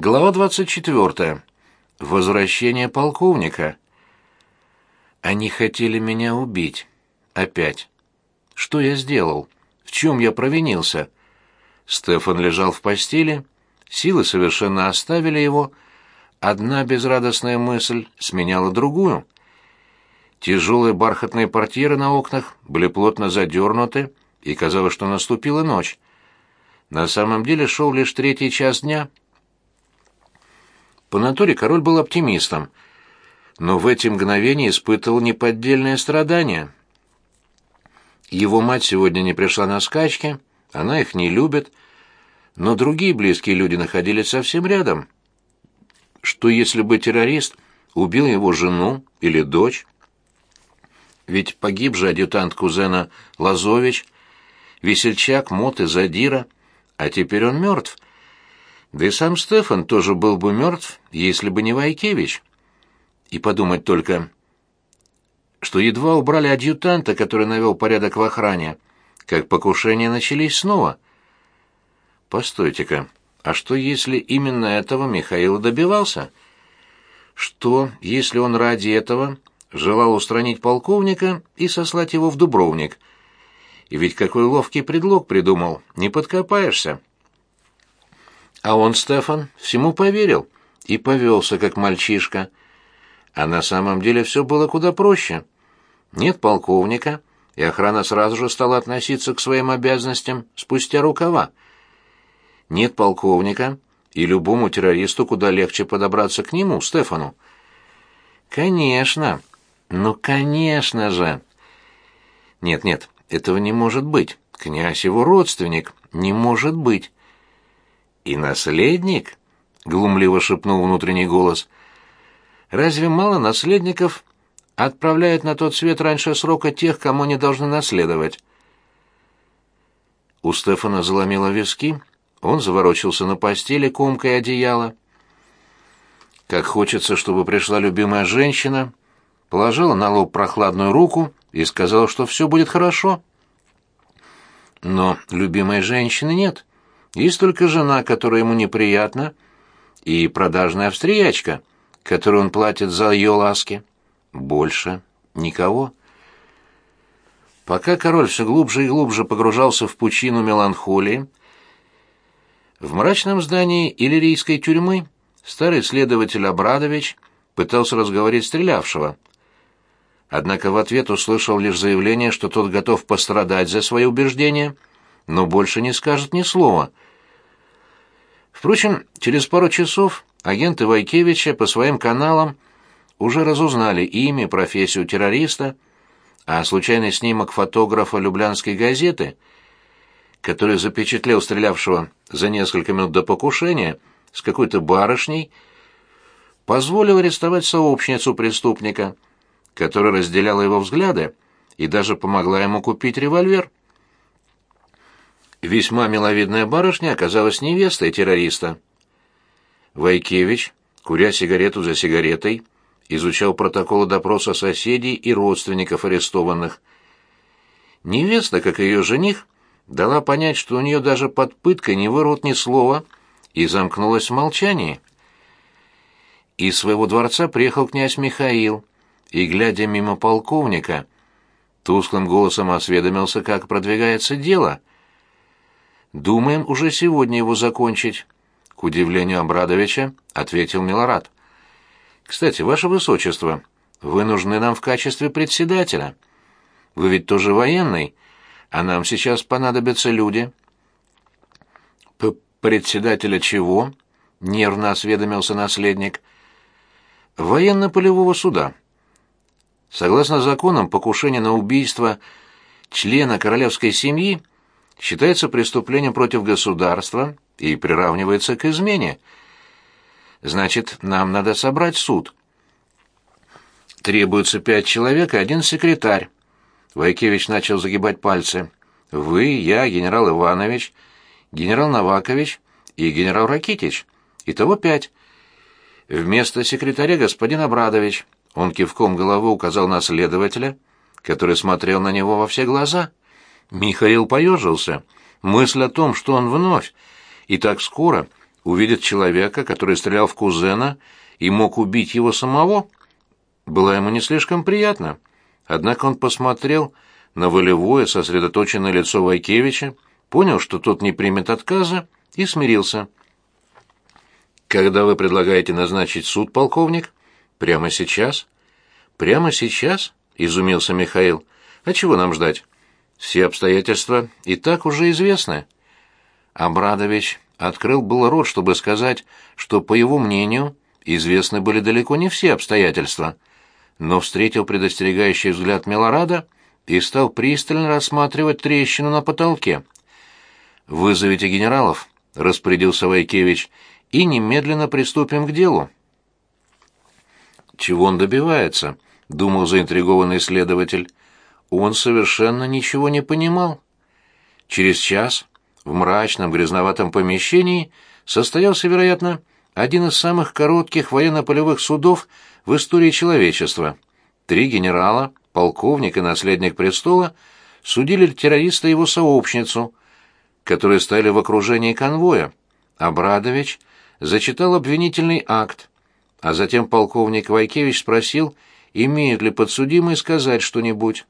Глава 24. Возвращение полковника. Они хотели меня убить. Опять. Что я сделал? В чем я провинился? Стефан лежал в постели, силы совершенно оставили его. Одна безрадостная мысль сменяла другую. Тяжелые бархатные портьеры на окнах были плотно задернуты, и казалось, что наступила ночь. На самом деле шел лишь третий час дня — по натуре король был оптимистом, но в эти мгновения испытывал неподдельное страдание. Его мать сегодня не пришла на скачки, она их не любит, но другие близкие люди находились совсем рядом. Что если бы террорист убил его жену или дочь? Ведь погиб же адъютант кузена Лазович, весельчак, мот и задира, а теперь он мертв — да и сам Стефан тоже был бы мертв, если бы не Вайкевич. И подумать только, что едва убрали адъютанта, который навел порядок в охране, как покушения начались снова. Постойте-ка, а что если именно этого Михаил добивался? Что, если он ради этого желал устранить полковника и сослать его в Дубровник? И ведь какой ловкий предлог придумал, не подкопаешься. А он, Стефан, всему поверил и повелся, как мальчишка. А на самом деле все было куда проще. Нет полковника, и охрана сразу же стала относиться к своим обязанностям спустя рукава. Нет полковника, и любому террористу куда легче подобраться к нему, Стефану. Конечно. Ну, конечно же. Нет-нет, этого не может быть. Князь его родственник. Не может быть. «И наследник?» — глумливо шепнул внутренний голос. «Разве мало наследников отправляют на тот свет раньше срока тех, кому они должны наследовать?» У Стефана заломило виски, он заворочился на постели, комкой одеяла. Как хочется, чтобы пришла любимая женщина, положила на лоб прохладную руку и сказала, что все будет хорошо. Но любимой женщины нет. Есть только жена, которая ему неприятна, и продажная австриячка, которую он платит за ее ласки. Больше никого. Пока король все глубже и глубже погружался в пучину меланхолии, в мрачном здании иллирийской тюрьмы старый следователь Абрадович пытался разговорить стрелявшего. Однако в ответ услышал лишь заявление, что тот готов пострадать за свои убеждения — но больше не скажет ни слова. Впрочем, через пару часов агенты Вайкевича по своим каналам уже разузнали имя профессию террориста, а случайный снимок фотографа Люблянской газеты, который запечатлел стрелявшего за несколько минут до покушения с какой-то барышней, позволил арестовать сообщницу преступника, которая разделяла его взгляды и даже помогла ему купить револьвер. Весьма миловидная барышня оказалась невестой террориста. Вайкевич, куря сигарету за сигаретой, изучал протоколы допроса соседей и родственников арестованных. Невеста, как и ее жених, дала понять, что у нее даже под пыткой не вырвут ни слова, и замкнулась в молчании. Из своего дворца приехал князь Михаил, и, глядя мимо полковника, тусклым голосом осведомился, как продвигается дело — Думаем уже сегодня его закончить. К удивлению Абрадовича ответил Милорад. Кстати, ваше высочество, вы нужны нам в качестве председателя. Вы ведь тоже военный, а нам сейчас понадобятся люди. П председателя чего? нервно осведомился наследник. Военно-полевого суда. Согласно законам, покушение на убийство члена королевской семьи считается преступлением против государства и приравнивается к измене. Значит, нам надо собрать суд. Требуется пять человек и один секретарь. Вайкевич начал загибать пальцы. Вы, я, генерал Иванович, генерал Новакович и генерал Ракитич. Итого пять. Вместо секретаря господин Абрадович. Он кивком головы указал на следователя, который смотрел на него во все глаза. Михаил поежился. Мысль о том, что он вновь и так скоро увидит человека, который стрелял в кузена и мог убить его самого, была ему не слишком приятна. Однако он посмотрел на волевое, сосредоточенное лицо Вайкевича, понял, что тот не примет отказа, и смирился. «Когда вы предлагаете назначить суд, полковник?» «Прямо сейчас?» «Прямо сейчас?» — изумился Михаил. «А чего нам ждать? Все обстоятельства и так уже известны». Абрадович открыл был рот, чтобы сказать, что, по его мнению, известны были далеко не все обстоятельства, но встретил предостерегающий взгляд Милорада и стал пристально рассматривать трещину на потолке. «Вызовите генералов», — распорядился Вайкевич, — «и немедленно приступим к делу». «Чего он добивается?» — думал заинтригованный следователь. Он совершенно ничего не понимал. Через час в мрачном грязноватом помещении состоялся, вероятно, один из самых коротких военно-полевых судов в истории человечества. Три генерала, полковник и наследник престола судили террориста и его сообщницу, которые стояли в окружении конвоя. Абрадович зачитал обвинительный акт, а затем полковник Вайкевич спросил, имеют ли подсудимые сказать что-нибудь.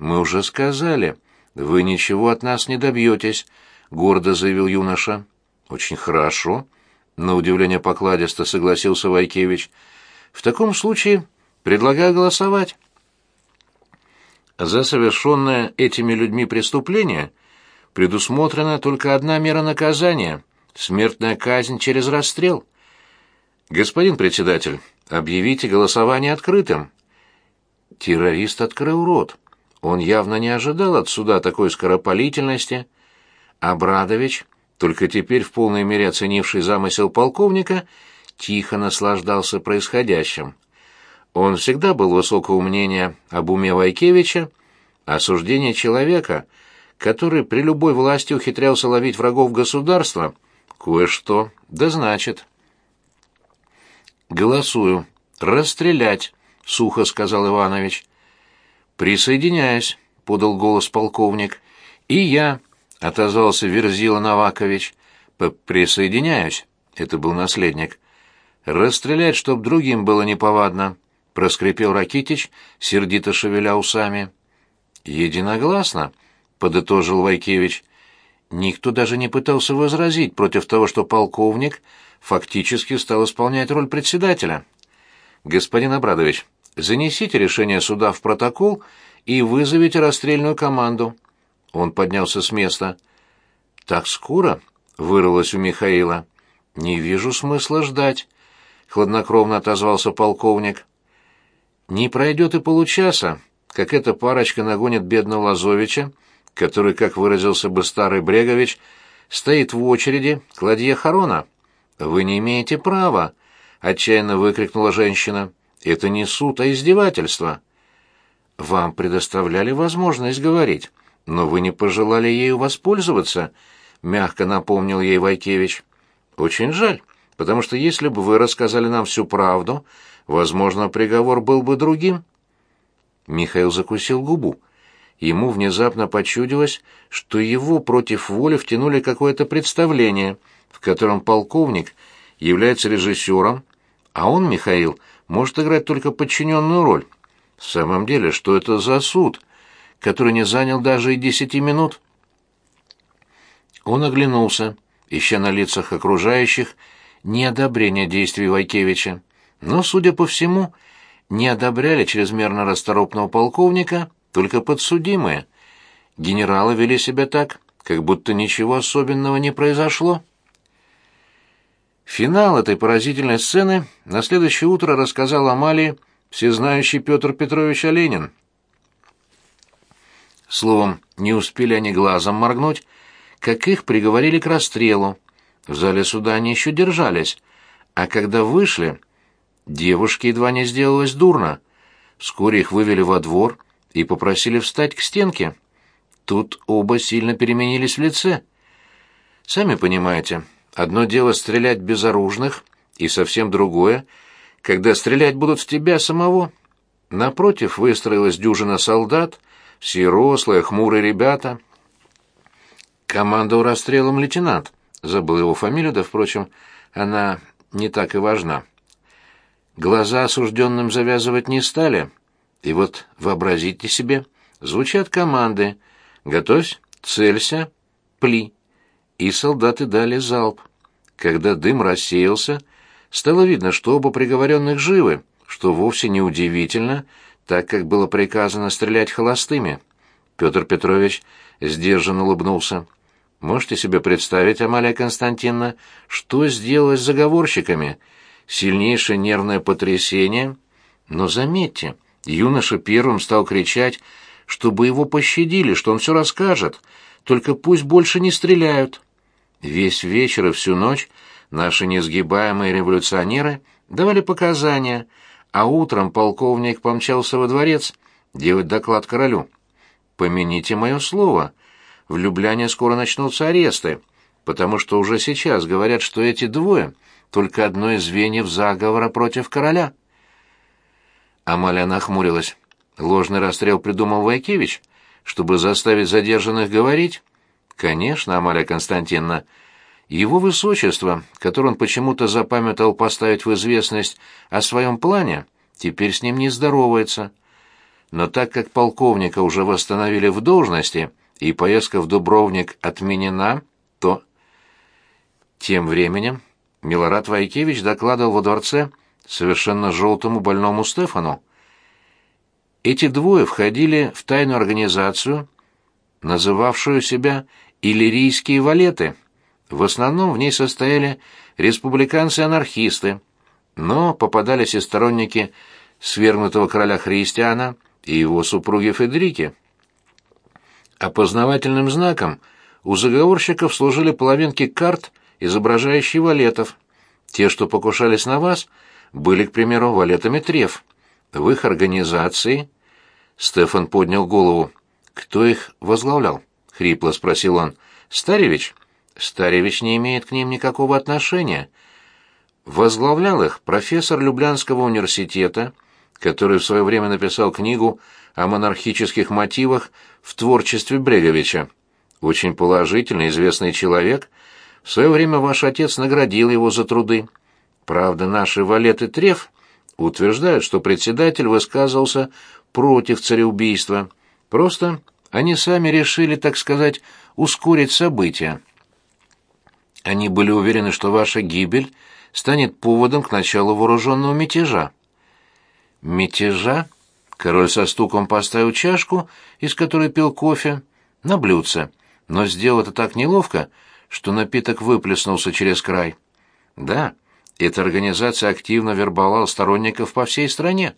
«Мы уже сказали. Вы ничего от нас не добьетесь», — гордо заявил юноша. «Очень хорошо», — на удивление покладисто согласился Вайкевич. «В таком случае предлагаю голосовать». За совершенное этими людьми преступление предусмотрена только одна мера наказания — смертная казнь через расстрел. Господин председатель, объявите голосование открытым. Террорист открыл рот. Он явно не ожидал от суда такой скоропалительности. Абрадович, только теперь в полной мере оценивший замысел полковника, тихо наслаждался происходящим. Он всегда был высокого мнения об уме Вайкевича, осуждение человека, который при любой власти ухитрялся ловить врагов государства, кое-что, да значит. «Голосую. Расстрелять», — сухо сказал Иванович. «Присоединяюсь», — подал голос полковник. «И я», — отозвался Верзила Новакович. «Присоединяюсь», — это был наследник. «Расстрелять, чтоб другим было неповадно», — проскрипел Ракитич, сердито шевеля усами. «Единогласно», — подытожил Вайкевич. Никто даже не пытался возразить против того, что полковник фактически стал исполнять роль председателя. «Господин Абрадович, Занесите решение суда в протокол и вызовите расстрельную команду. Он поднялся с места. Так скоро? вырвалось у Михаила. Не вижу смысла ждать, хладнокровно отозвался полковник. Не пройдет и получаса, как эта парочка нагонит бедного Лазовича, который, как выразился бы старый Брегович, стоит в очереди к ладье Харона. Вы не имеете права, отчаянно выкрикнула женщина. Это не суд, а издевательство. Вам предоставляли возможность говорить, но вы не пожелали ею воспользоваться, мягко напомнил ей Вайкевич. Очень жаль, потому что если бы вы рассказали нам всю правду, возможно, приговор был бы другим. Михаил закусил губу. Ему внезапно почудилось, что его против воли втянули какое-то представление, в котором полковник является режиссером, а он, Михаил, может играть только подчиненную роль. В самом деле, что это за суд, который не занял даже и десяти минут? Он оглянулся, ища на лицах окружающих неодобрение действий Вайкевича. Но, судя по всему, не одобряли чрезмерно расторопного полковника только подсудимые. Генералы вели себя так, как будто ничего особенного не произошло. Финал этой поразительной сцены на следующее утро рассказал Амалии всезнающий Петр Петрович Оленин. Словом, не успели они глазом моргнуть, как их приговорили к расстрелу. В зале суда они еще держались, а когда вышли, девушке едва не сделалось дурно. Вскоре их вывели во двор и попросили встать к стенке. Тут оба сильно переменились в лице. Сами понимаете, Одно дело стрелять безоружных, и совсем другое, когда стрелять будут в тебя самого. Напротив выстроилась дюжина солдат, все рослые, хмурые ребята. Командовал расстрелом лейтенант, забыл его фамилию, да, впрочем, она не так и важна. Глаза осужденным завязывать не стали, и вот вообразите себе, звучат команды «Готовься, целься, пли», и солдаты дали залп. Когда дым рассеялся, стало видно, что оба приговоренных живы, что вовсе не удивительно, так как было приказано стрелять холостыми. Петр Петрович сдержанно улыбнулся. Можете себе представить, Амалия Константиновна, что сделалось с заговорщиками? Сильнейшее нервное потрясение. Но заметьте, юноша первым стал кричать, чтобы его пощадили, что он все расскажет, только пусть больше не стреляют. Весь вечер и всю ночь наши несгибаемые революционеры давали показания, а утром полковник помчался во дворец делать доклад королю. «Помяните мое слово», в Любляне скоро начнутся аресты, потому что уже сейчас говорят, что эти двое — только одно из звеньев заговора против короля. Амалия нахмурилась. Ложный расстрел придумал Вайкевич, чтобы заставить задержанных говорить? Конечно, Амалия Константиновна. Его высочество, которое он почему-то запамятовал поставить в известность о своем плане, теперь с ним не здоровается. Но так как полковника уже восстановили в должности, и поездка в Дубровник отменена, то... Тем временем Милорад Вайкевич докладывал во дворце совершенно желтому больному Стефану. Эти двое входили в тайную организацию, называвшую себя «Иллирийские валеты». В основном в ней состояли республиканцы-анархисты, но попадались и сторонники свергнутого короля Христиана и его супруги Федрики. Опознавательным знаком у заговорщиков служили половинки карт, изображающие валетов. Те, что покушались на вас, были, к примеру, валетами треф. В их организации... Стефан поднял голову. «Кто их возглавлял?» — хрипло спросил он. «Старевич?» «Старевич не имеет к ним никакого отношения». Возглавлял их профессор Люблянского университета, который в свое время написал книгу о монархических мотивах в творчестве Бреговича. Очень положительный, известный человек. В свое время ваш отец наградил его за труды. Правда, наши валеты Треф утверждают, что председатель высказывался против цареубийства. Просто они сами решили, так сказать, ускорить события. Они были уверены, что ваша гибель станет поводом к началу вооруженного мятежа. Мятежа? Король со стуком поставил чашку, из которой пил кофе, на блюдце, но сделал это так неловко, что напиток выплеснулся через край. Да, эта организация активно вербовала сторонников по всей стране.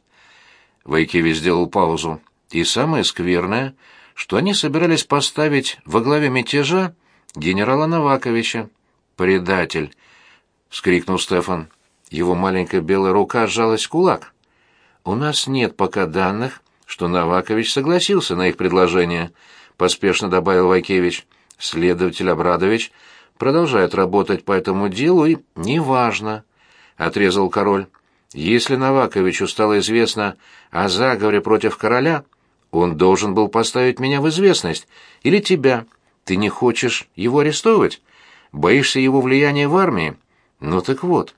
Вайкеви сделал паузу. И самое скверное, что они собирались поставить во главе мятежа генерала Новаковича. «Предатель!» — вскрикнул Стефан. Его маленькая белая рука сжалась в кулак. «У нас нет пока данных, что Новакович согласился на их предложение», — поспешно добавил Вайкевич. «Следователь Абрадович продолжает работать по этому делу, и неважно», — отрезал король. «Если Новаковичу стало известно о заговоре против короля, он должен был поставить меня в известность. Или тебя. Ты не хочешь его арестовывать? Боишься его влияния в армии? Ну так вот,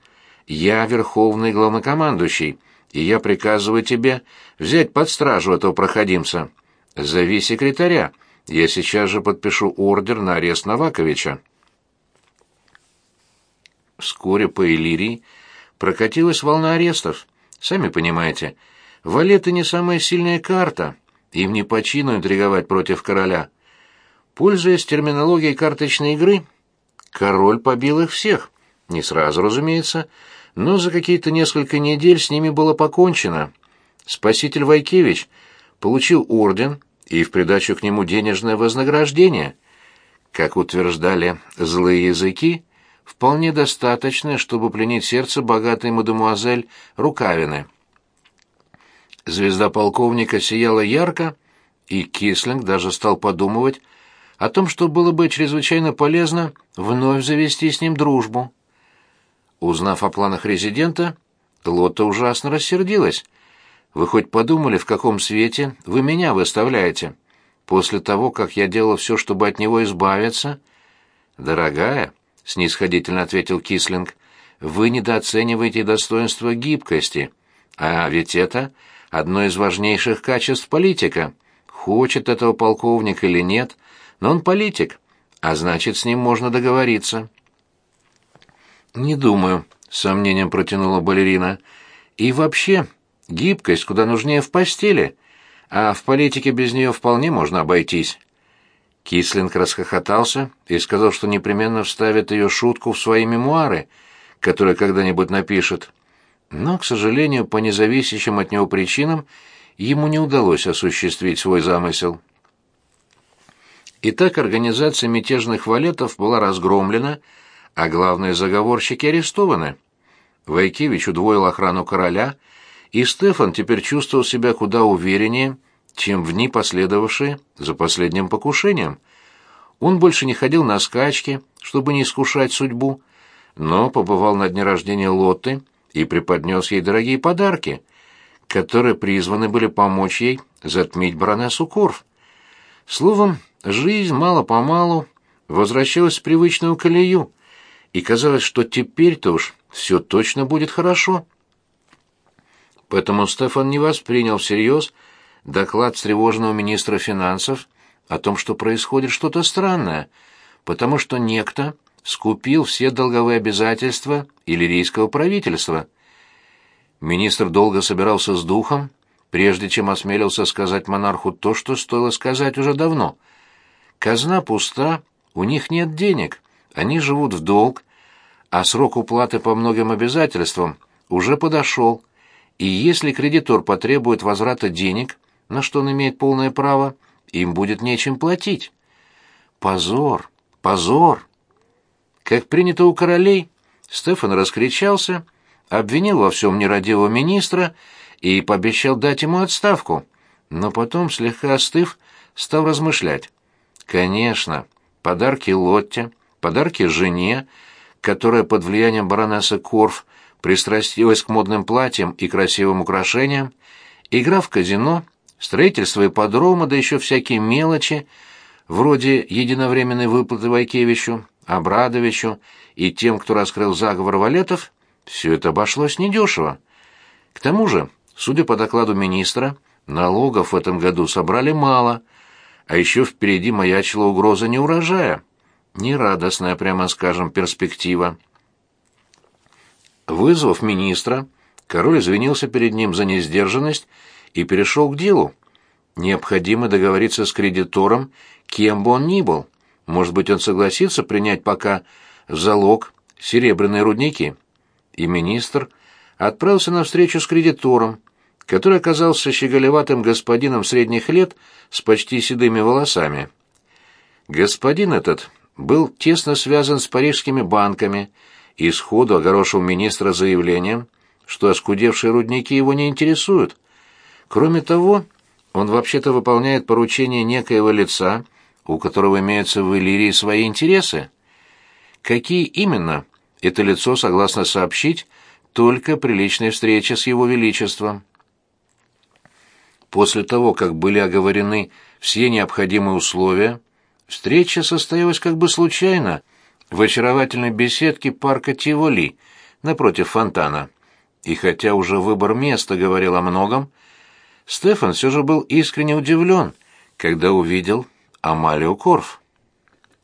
я верховный главнокомандующий» и я приказываю тебе взять под стражу этого проходимца. Зови секретаря. Я сейчас же подпишу ордер на арест Новаковича. Вскоре по Иллирии прокатилась волна арестов. Сами понимаете, валеты не самая сильная карта, им не по чину интриговать против короля. Пользуясь терминологией карточной игры, король побил их всех. Не сразу, разумеется, но за какие-то несколько недель с ними было покончено. Спаситель Вайкевич получил орден и в придачу к нему денежное вознаграждение. Как утверждали злые языки, вполне достаточно, чтобы пленить сердце богатой мадемуазель Рукавины. Звезда полковника сияла ярко, и Кислинг даже стал подумывать о том, что было бы чрезвычайно полезно вновь завести с ним дружбу. Узнав о планах резидента, Лотта ужасно рассердилась. «Вы хоть подумали, в каком свете вы меня выставляете? После того, как я делал все, чтобы от него избавиться?» «Дорогая», — снисходительно ответил Кислинг, — вы недооцениваете достоинство гибкости, а ведь это одно из важнейших качеств политика. Хочет этого полковник или нет, но он политик, а значит, с ним можно договориться. «Не думаю», — с сомнением протянула балерина. «И вообще, гибкость куда нужнее в постели, а в политике без нее вполне можно обойтись». Кислинг расхохотался и сказал, что непременно вставит ее шутку в свои мемуары, которые когда-нибудь напишет. Но, к сожалению, по независящим от него причинам ему не удалось осуществить свой замысел. Итак, организация мятежных валетов была разгромлена, а главные заговорщики арестованы. Войкевич удвоил охрану короля, и Стефан теперь чувствовал себя куда увереннее, чем в дни, последовавшие за последним покушением. Он больше не ходил на скачки, чтобы не искушать судьбу, но побывал на дне рождения Лотты и преподнес ей дорогие подарки, которые призваны были помочь ей затмить баронессу Корф. Словом, жизнь мало-помалу возвращалась в привычную колею, и казалось, что теперь-то уж все точно будет хорошо. Поэтому Стефан не воспринял всерьез доклад встревоженного министра финансов о том, что происходит что-то странное, потому что некто скупил все долговые обязательства иллирийского правительства. Министр долго собирался с духом, прежде чем осмелился сказать монарху то, что стоило сказать уже давно. Казна пуста, у них нет денег, они живут в долг, а срок уплаты по многим обязательствам уже подошел, и если кредитор потребует возврата денег, на что он имеет полное право, им будет нечем платить. Позор, позор! Как принято у королей, Стефан раскричался, обвинил во всем нерадивого министра и пообещал дать ему отставку, но потом, слегка остыв, стал размышлять. Конечно, подарки Лотте, подарки жене, которая под влиянием баронессы Корф пристрастилась к модным платьям и красивым украшениям, игра в казино, строительство ипподрома, да еще всякие мелочи, вроде единовременной выплаты Вайкевичу, Абрадовичу и тем, кто раскрыл заговор валетов, все это обошлось недешево. К тому же, судя по докладу министра, налогов в этом году собрали мало, а еще впереди маячила угроза неурожая нерадостная, прямо скажем, перспектива. Вызвав министра, король извинился перед ним за несдержанность и перешел к делу. Необходимо договориться с кредитором, кем бы он ни был. Может быть, он согласится принять пока залог серебряные рудники. И министр отправился на встречу с кредитором, который оказался щеголеватым господином средних лет с почти седыми волосами. Господин этот был тесно связан с парижскими банками и сходу огорошил министра заявлением, что оскудевшие рудники его не интересуют. Кроме того, он вообще-то выполняет поручение некоего лица, у которого имеются в Иллирии свои интересы. Какие именно, это лицо согласно сообщить только при личной встрече с его величеством. После того, как были оговорены все необходимые условия, Встреча состоялась как бы случайно в очаровательной беседке парка Тиволи напротив фонтана. И хотя уже выбор места говорил о многом, Стефан все же был искренне удивлен, когда увидел Амалию Корф.